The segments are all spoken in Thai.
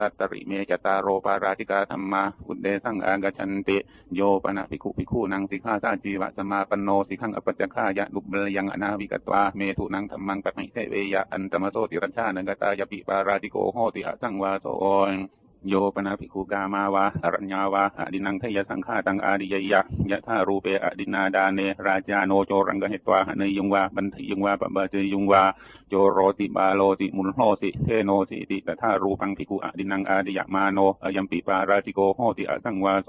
ตัตตริเมจตาโรปาราติกาธรรมาอุเดสังอากชันติโยปนะภิกขุภิกขุนังสิกขาสาจีวะสมาปโนสิขังอปัจจฆายะลุบเบลยังอนาวิกตวาเมถุนังธรรมังปะหิเทเวยะอันตมโสติรัญชานังกตายปิปาราติโกโหติอสังวาโส โยปนาภิกขุกามาวาอรัญญาวาอดินังทยสังฆาตังอาดิยยะยะธารูเปอดินาดาเน ราจาโนโจรังกเหตวาเนยุงวาบันทยุงวาปะบาเจยุงวาโจโรติบาโลติมุลโหติเทโนติติตถารูปังภิกขุอดินังอาดิยะมาโนอยัมปิปาราติโกโหติอสังวาโส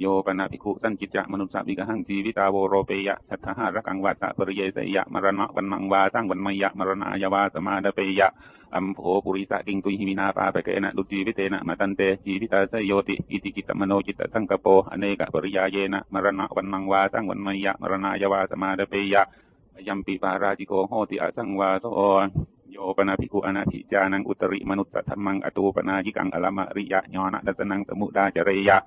โยปนาภิกขุสันจิจะมนุสสวิกหังจีวิตาโวโรเปยะสัทธาระกังวัตตะปริเยสยะมรณะวันมังวาสร้างวันมยะมรณะยาวาสมาดเปยะ อัมโภปุริสะกิงตุหิมินาปาปะเกนะดุจีวิเตนะมาตันเตจีวิตาสยโยติอิติกิตมโนจิตสังกโปอเนกปริยาเยนะมรณะวันนังวาสังวันมยะมรณายาวาสมาเดเปยะยัมปีปาราจิโกโหติอสังวาโส โยปนาภิกุอนาธิจานังอุตริมนุสสธรรมังอตูปนายิกังอลมะริยะญาณดัสนังสมุดาจเรยะ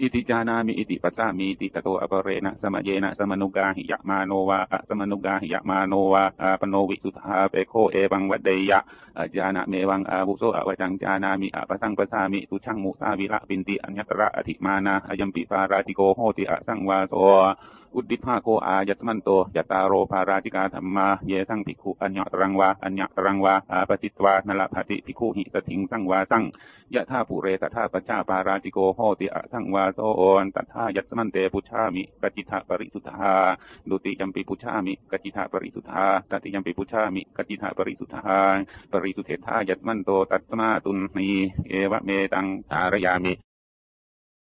อิติจานามิอิติปัสสามิอิติตโตอปเรนะสมะเยนะสมนุกาหิยะมาโนวาสมนุกาหิยะมาโนวาอาปโนวิสุทธาเปโคเอวังวัดเดยะอาจานะเมวังอาบุโสอวจังจานามิอะปสังปสามิตุชังมุสาวิระปินติอัญญตระอธิมานาอายัมปิปาราติโกโหติอะสังวาโส อุดิภาโกอายัตมันโตยตาโรภาราติกาธรรมา เยสังภิกขุอัญญตรังวาอัญญตรังวาอาปจิตวานลภติภิกขุหิสถิงสังวาสังยะธาปุเรตถาปชาปาราติโกโหติอะสังวาโสโอนตัทายัตมันเตปุชามิกจิทาปริสุทธาดุติยัมปิปุชามิกจิทาปริสุทธาตติยัมปิปุชามิกจิทาปริสุทธาปริสุทธายัตมันโตตัตมาตุนนีเอวะเมตังสารยามิ